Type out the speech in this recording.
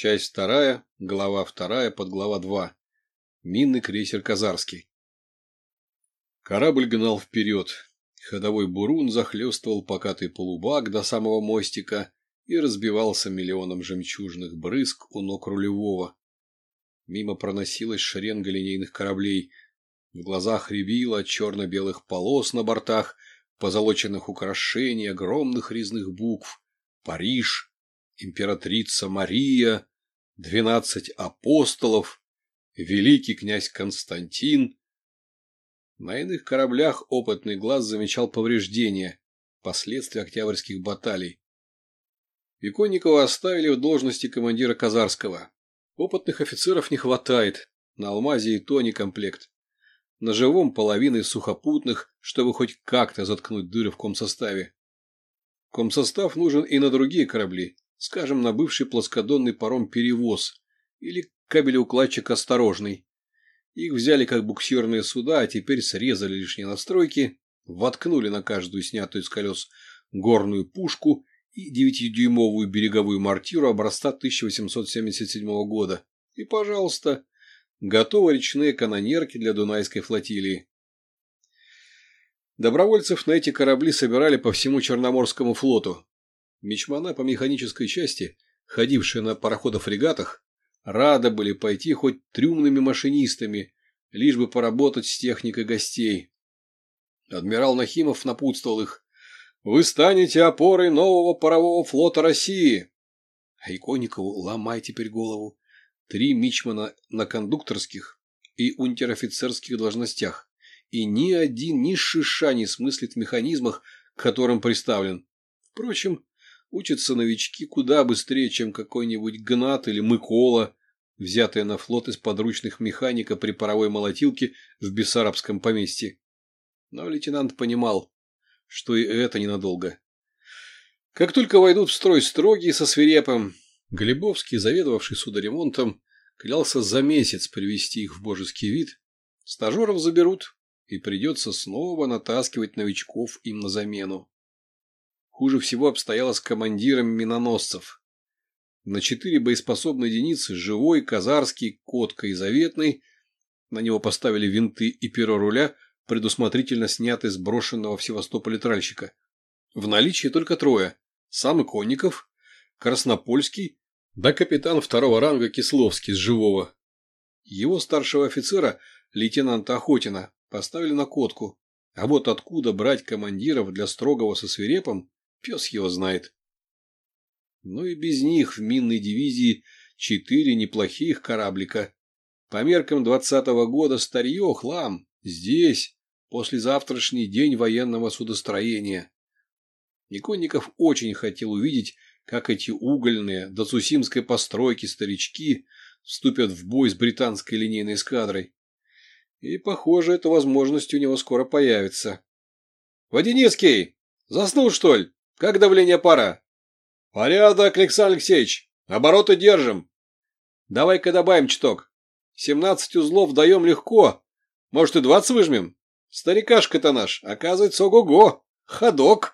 Часть вторая, глава вторая, подглава два. Минный крейсер «Казарский». Корабль гнал вперед. Ходовой бурун захлестывал покатый полубак до самого мостика и разбивался миллионом жемчужных брызг у ног рулевого. Мимо проносилась шеренга линейных кораблей. В глазах рябило черно-белых полос на бортах, позолоченных украшений, огромных резных букв. Париж, императрица Мария, двенадцать апостолов, великий князь Константин. На иных кораблях опытный глаз замечал повреждения, последствия октябрьских баталий. Иконникова оставили в должности командира Казарского. Опытных офицеров не хватает, на Алмазе и то не комплект. На живом половины сухопутных, чтобы хоть как-то заткнуть дыры в комсоставе. Комсостав нужен и на другие корабли, скажем, на бывший плоскодонный паром «Перевоз» или кабелеукладчик «Осторожный». Их взяли как буксирные суда, а теперь срезали лишние настройки, воткнули на каждую снятую с колес горную пушку и девятидюймовую береговую мортиру образца 1877 года. И, пожалуйста, готовы речные канонерки для Дунайской флотилии. Добровольцев на эти корабли собирали по всему Черноморскому флоту, Мичмана по механической части, ходившие на пароходах-фрегатах, рады были пойти хоть трюмными машинистами, лишь бы поработать с техникой гостей. Адмирал Нахимов напутствовал их. «Вы станете опорой нового парового флота России!» А Иконникову ломай теперь голову. Три мичмана на кондукторских и унтер-офицерских должностях, и ни один ни шиша не смыслит в механизмах, к которым приставлен. Впрочем, Учатся новички куда быстрее, чем какой-нибудь Гнат или Микола, взятые на флот из подручных механика при паровой молотилке в Бессарабском поместье. Но лейтенант понимал, что и это ненадолго. Как только войдут в строй строгие со свирепым, Глебовский, заведовавший судоремонтом, клялся за месяц привести их в божеский вид, стажеров заберут, и придется снова натаскивать новичков им на замену. Хуже всего обстояло с командиром миноносцев. На четыре боеспособные единицы – живой, казарский, котка и заветный – на него поставили винты и перо руля, предусмотрительно снятые с брошенного в Севастополе тральщика. В наличии только трое – сам Иконников, Краснопольский да капитан второго ранга Кисловский с живого. Его старшего офицера, лейтенанта Охотина, поставили на котку. А вот откуда брать командиров для строгого со свирепом, Пес его знает. Ну и без них в минной дивизии четыре неплохих кораблика. По меркам двадцатого года старье, хлам. Здесь, послезавтрашний день военного судостроения. Никонников очень хотел увидеть, как эти угольные до Цусимской постройки старички вступят в бой с британской линейной эскадрой. И, похоже, эта возможность у него скоро появится. «Воденецкий! Заснул, что ли?» Как давление пара? Порядок, Александр Алексеевич. Обороты держим. Давай-ка добавим чуток. Семнадцать узлов даем легко. Может и двадцать выжмем? Старикашка-то наш, оказывается, ого-го. Ходок.